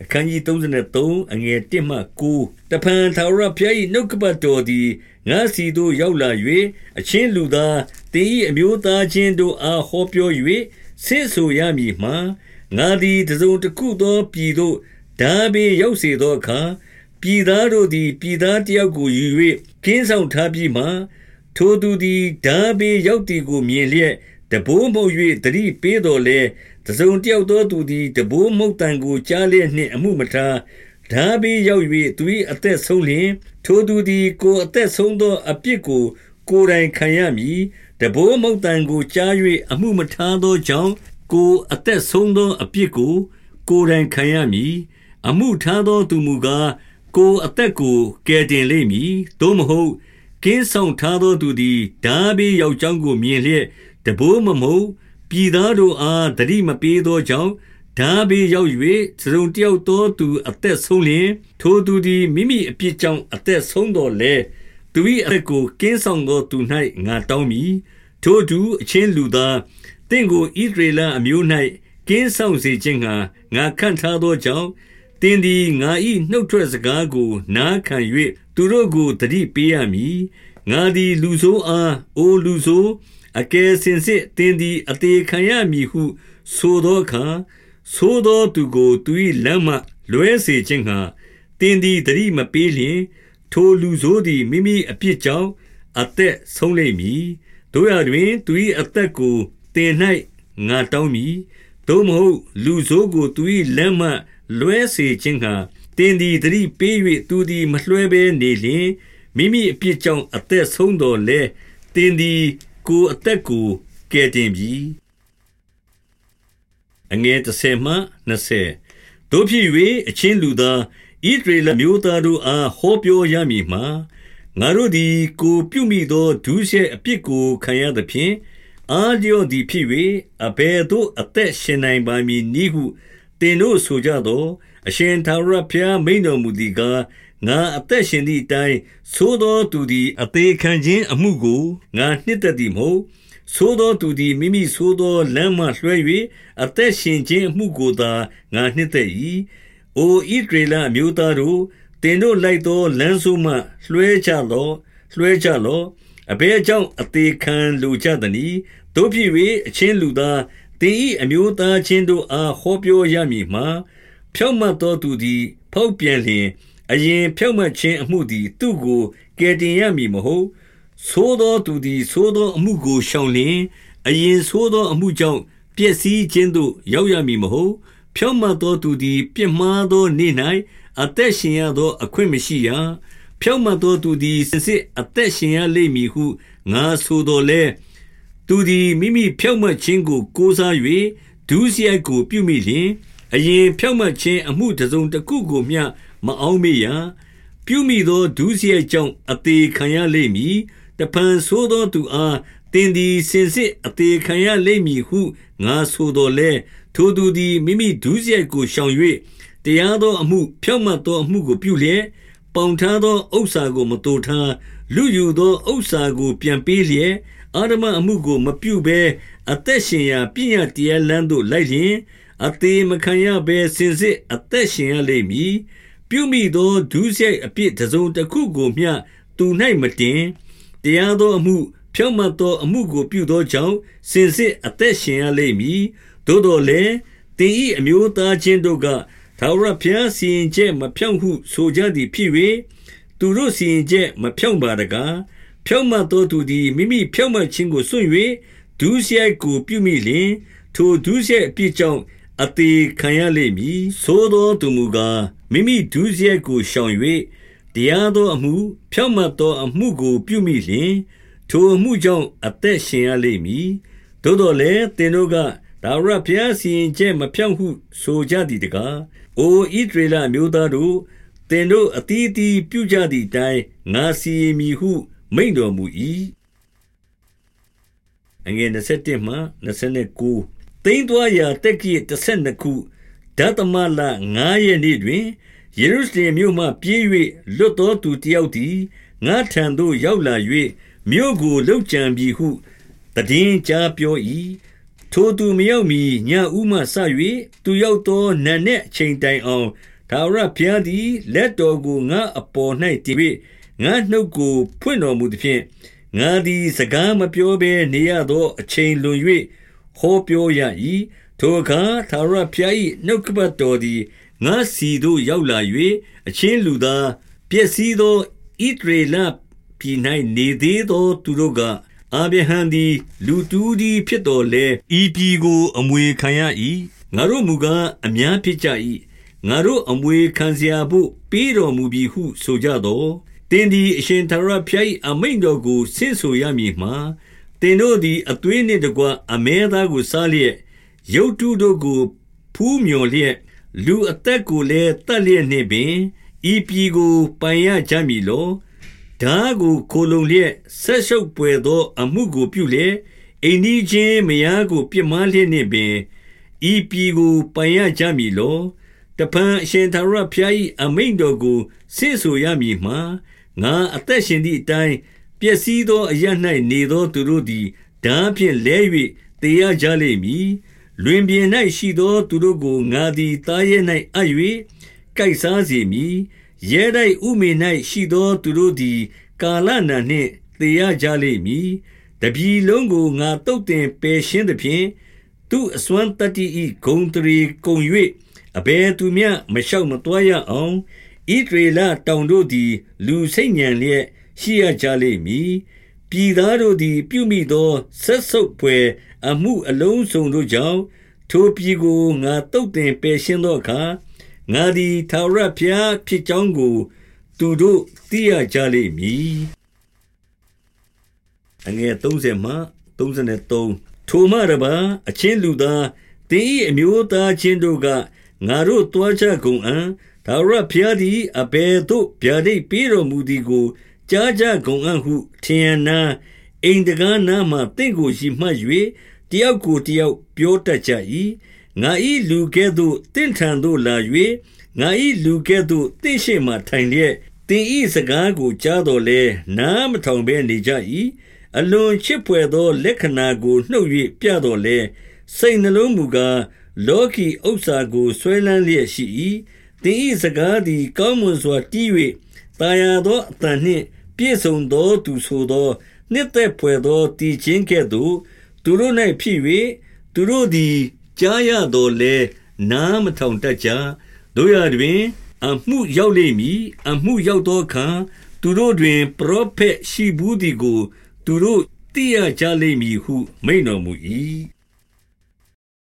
အခန်းကြီး33အငယ်1မှ9တဖန်သာရဖျား၏နှုတ်ကပတ်တော်သည်ငါစီတို့ရောက်လာ၍အချင်းလူသားတင်း၏အမျိုးသားချင်းတို့အားဟောပြော၍ဆင့်ဆိုရမည်မှာငါသည်တစုံတစ်ခုသောပြည်သို့ဓာဘေးရောက်စေသောအခါပြည်သားတို့သည်ပြည်သားတယောက်ကိုယူ၍ကင်းဆောင်ထားပြီးမှထိုသူသည်ဓာဘေးရောက်သည်ကိုမြင်လျက်တဘိုးမှု၍တတိပေးတော်လဲ တစုံတယောက်သောသူသည်တဘိုးမှုတ်တန်ကိုကြားလျက်နှင့်အမှုမထားဓာဘေးရောက်၍သူ၏အသက်ဆုံးလျင် ထိုသူသည်ကိုအသက်ဆုံးသောအပြစ်ကို ကိုယ်တိုင်ခံရမည်တဘိုးမှုတ်တန်ကိုကြား၍အမှုမထားသောကြောင့်ကိုအသက်ဆုံးသောအပြစ်ကို ကိုယ်တိုင်ခံရမည်အမှုထားသောသူမူကားကိုအသက်ကိုကယ်တင်လိမ့်မည်သို့မဟုတ်ကင်းဆောင်ထားသောသူသည်ဓာဘေးရောက်ကြောင်းကိုမြင်လျက်တဘိုးမမုံ ပြည်သားတို့အားတတိမပေးသောကြောင့်ဓာဘေးရောက်၍သရုံတယောက်သောသူအသက်ဆုံးလျင် ထိုသူသည်မိမိအပြစ်ကြောင့်အသက်ဆုံးတော်လဲသူ၏အသက်ကိုကင်းဆောင်သောသူ၌ငါတောင်းမည်ထိုသူအချင်းလူသားတင့်ကိုဣဒရေလအမျိုး၌ကင်းဆောင်စေခြင်းငှာငါခန့်ထားသောကြောင့်တင်းသည်ငါ၏နှုတ်ထွက်စကားကို နားခံ၍သူတို့ကိုတတိပေးရမည်ငါသည်လူဆိုးအားအိုလူဆိုး အကယ်စင်စစ်တင်းသည်အသေးခံရမည်ဟုဆိုသောအခါဆိုသောသူကိုသူ၏လမ်းမှလွဲစေခြင်းငှာတင်းသည်တတိမပေးလျင်ထိုလူဆိုးသည်မိမိအပြစ်ကြောင့်အသက်ဆုံးလိမ့်မည်တို့ရတွင်သူ၏အသက်ကိုတင်၌ငါတောင်းမည်သို့မဟုတ်လူဆိုးကိုသူ၏လမ်းမှလွဲစေခြင်းငှာတင်းသည်တတိပေး၍သူသည်မလွှဲဘဲနေလျင်မိမိအပြစ်ကြောင့်အသက်ဆုံးတော်လဲတင်းသည် ကိုအသက်ကိုကယ်တင်ပြီအငယ်30မှ20တို့ဖြစ်၍အချင်းလူသားဣဒရေလမျိုးသားတို့အားဟောပြောရမည်မှာငါတို့သည်ကိုပြုမိသောဒုစရိုက်အပြစ်ကိုခံရသဖြင့်အာလျော့သည်ဖြစ်၍အဘယ်သို့အသက်ရှင်နိုင်ပါမည်နည်းဟုတင်တို့ဆိုကြသော အရှင်သာရဖျားမိန်တော်မူသည်ကား ငါအသက်ရှင်သည့်အတိုင်းသို့သောသူသည် အသေးခံခြင်းအမှုကိုငါနှစ်သက်သည်မဟုတ်သို့သောသူသည်မိမိသို့သောလမ်းမှလွှဲ၍အသက်ရှင်ခြင်းအမှုကိုသာငါနှစ်သက်၏အိုဣဒရေလအမျိုးသားတို့တင်တို့လိုက်သောလမ်းဆိုးမှလွှဲကြလောလွှဲကြလောအဘဲကြောင့်အသေးခံလိုကြသည်။တို့ဖြစ်၍အချင်းလူသားတင်ဤအမျိုးသားချင်းတို့အားဟောပြောရမည်မှာဖြောက်မတ်သောသူသည် ဖောက်ပြန်လျင် အရင်ဖြောက်မတ်ခြင်းအမှုသည် သူ့ကိုကယ်တင်ရမည်မဟုတ်သို့သောသူသည်သို့သောအမှုကိုရှောင်လျင်အရင်သို့သောအမှုကြောင့်ပျက်စီးခြင်းသို့ရောက်ရမည်မဟုတ်ဖြောက်မတ်သောသူသည်ပြစ်မှားသောနေ့၌အသက်ရှင်ရသော အခွင့်မရှိရဖြောက်မတ်သောသူသည်စစ်စစ်အသက်ရှင်ရလိမ့်မည်ဟုငါဆိုတော်လဲသူသည်မိမိဖြောက်မတ်ခြင်းကိုကိုးစား၍ဒုစရိုက်ကိုပြုမိလျင်အရင်ဖြောက်မတ်ခြင်းအမှုတစ်စုံတစ်ခုကိုမျှ မအောင်မေ့ရပြုမိသောဒုစရိုက်ကြောင့်အသေးခံရလိမ့်မည်တဖန်ဆိုသောသူအားတင်သည်စင်စစ်အသေးခံရလိမ့်မည်ဟုငါဆိုတော်လဲထိုသူသည်မိမိဒုစရိုက်ကိုရှောင်၍တရားသောအမှုဖြောက်မတ်သောအမှုကိုပြုလျက်ပေါင်ထားသောဥစ္စာကိုမတူထားလူယူသောဥစ္စာကို ပြန်ပေးလျက်အာရမအမှုကိုမပြုဘဲအသက်ရှင်ရာပြညာတရားလမ်းသို့လိုက်လျင်အသေးမခံရဘဲစင်စစ်အသက်ရှင်ရလိမ့်မည် ပြုမိသောဒုစရိုက်အပြစ်တစ်စုံတစ်ခုကိုမျှသူ၌မတင်တရားသောအမှုဖြောင့်မတ်သောအမှုကိုပြုသောကြောင့်စင်စစ်အသက်ရှင်ရလိမ့်မည်သို့တော်လည်းတင်ဤအမျိုးသားချင်းတို့ကထာဝရဘုရားစီရင်ချက်မဖြောင့်ဟုဆိုကြသည်ဖြစ်၍သူတို့စီရင်ချက်မဖြောင့်ပါတကားဖြောင့်မတ်သောသူသည်မိမိဖြောင့်မတ်ခြင်းကိုစွန့်၍ဒုစရိုက်ကိုပြုမိလျင် ထိုဒုစရိုက်အပြစ်ကြောင့်အသေးခံရလိမ့်မည်သို့သောသူမူကား မိမိဒုစရိုက်ကိုရှောင်၍တရားသောအမှုဖြောင့်မတ်သောအမှုကို ပြုမိလျင်ထိုအမှုကြောင့်အသက်ရှင်ရလိမ့်မည်သို့တော်လည်းသင်တို့ကဒါဝရဘုရားစီရင်ချက်မဖြောင့်ဟုဆိုကြသည်တကားအိုဣဒရေလမျိုးသားတို့သင်တို့အတီးတီးပြုကြသည့်အတိုင်းငါစီရင်မည်ဟု မိန့်တော်မူ၏အငယ်27မှ29သိန်းသွားရာတက်ကြီး12ခု ဓာတမလ9ရက်နေ့တွင်ယေရုရှလင်မြို့မှပြေး၍လွတ်တော်သူတယောက်သည်ငါထံသို့ရောက်လာ၍မြို့ကိုလှုပ်ကြံပြီဟုတည်င်းကြားပြော၏ထိုသူမရောက်မီညဦးမှစ၍သူရောက်သောနံနက်အချိန်တိုင်အောင်ဒါဝရဘုရားသည်လက်တော်ကိုငါအပေါ်၌တည်၍ငါနှုတ်ကိုဖွင့်တော်မူသည်ဖြင့်ငါသည်စကားမပြောဘဲနေရသောအချိန်လွန်၍ဟောပြောရ၏ ထိုအခါသာရဘုရား၏နှုတ်ကပတ်တော်သည်ငါစီသို့ရောက်လာ၍အချင်းလူသားပျက်စီးသောဣဒရေလပြည်၌နေသေးသောသူတို့ကအာဗြဟံသည်လူတူးသည်ဖြစ်တော်လဲဤပြည်ကိုအမွေခံရ၏ငါတို့မူကားအများဖြစ်ကြ၏ငါတို့အမွေခံเสียဖို့ပေးတော်မူပြီဟုဆိုကြသောတင်းဒီအရှင်သာရဖျား၏အမိန်တော်ကိုဆင့်ဆိုရမည်မှာတင်တို့သည်အသွေးနှင့်တကွအမဲသားကိုစားလျက် ရုတ်တုတို့ကို ဖူးမြော်လျက် လူအသက်ကိုလည်းတတ်လျက်နှင့်ပင်ဤပြည်ကိုပိုင်ရကြမည်လောဓာကိုကိုလုံလျက်ဆက်ရှုပ်ပွေသော အမှုကိုပြုလျက်အိန္ဒီချင်းမယားကိုပြစ်မှားလျက်နှင့်ပင်ဤပြည်ကိုပိုင်ရကြမည်လောတပန်အရှင်သာရဖျား၏အမိန်တော်ကိုဆင့်ဆိုရမည်မှာငါအသက်ရှင်သည့်အတိုင်းပျက်စီးသောအရ၌နေသောသူတို့သည်ဓာဖြင့်လဲ၍တေရကြလိမ့်မည် လွင်ပြင်၌ရှိသောသူတို့ကိုငါသည်တားရဲ၌အပ်၍ကိုက်စားစေမည်ရဲတိုက်ဥမေ၌ရှိသောသူတို့သည် ကာလနာနှင့်သေရကြလိမ့်မည်တပြီလုံးကိုငါတုတ်တင်ပယ်ရှင်းသဖြင့်သူအစွမ်းတတ္တိဤဂုံတရီကုံ၍အဘယ်သူမျှမလျှောက်မတော်ရအောင်ဣဒရေလတောင်တို့သည် လူစိတ်ညံလျက်ရှိရကြလိမ့်မည်ပြည်သားတို့သည် ပြုမိသောဆက်ဆုပ်ဖွယ် အမှုအလုံးစုံတို့ကြောင့်ထိုပြည်ကိုငါတုတ်တင်ပယ်ရှင်းသောအခါငါသည်ထာဝရဘုရားဖြစ်ကြောင်းကို သူတို့သိရကြလိမ့်မည်အငယ်30မှ33ထိုမှတပါအချင်းလူသားတင်းဤအမျိုးသားချင်းတို့ကငါတို့တွားချကုန်အံဒါဝရဘုရားသည်အဘယ်သို့ဗျာဒိတ်ပေးတော်မူသည်ကိုကြားကြကုန်အံ့ဟုထင်ရနာအိမ်တကားနာမှတင့်ကိုရှိမှတ်၍ တယောက်ကိုတယောက်ပြောတတ်ကြ၏ငါဤလူကဲ့သို့တင့်ထံသို့လာ၍ငါဤလူကဲ့သို့တင့်ရှိမှထိုင်လျက်တင်ဤစကားကိုကြားတော်လဲနားမထောင်ဘဲနေကြ၏အလွန်ချစ်ဖွယ်သော လက္ခဏာကိုနှုတ်၍ပြတော်လဲစိတ်နှလုံးမူကားလောကီဥစ္စာကိုဆွဲလန်းလျက်ရှိ၏တင်ဤစကားသည်ကောင်းမွန်စွာတီး၍တာယာသောအတန်နှင့် ပြည့်စုံသောသူဆိုသော နှစ်သက်ဖွယ်သောတည်ခြင်းကဲ့သို့ သူတို့၌ဖြစ်၍သူတို့သည်ကြားရတော်လဲနားမထောင်တတ်ကြတို့ရတွင် အမှုရောက်လိမ့်မည်အမှုရောက်သောအခါသူတို့တွင်ပရောဖက်ရှိဘူးသည်ကို သူတို့သိရကြလိမ့်မည်ဟုမိန်တော်မူ၏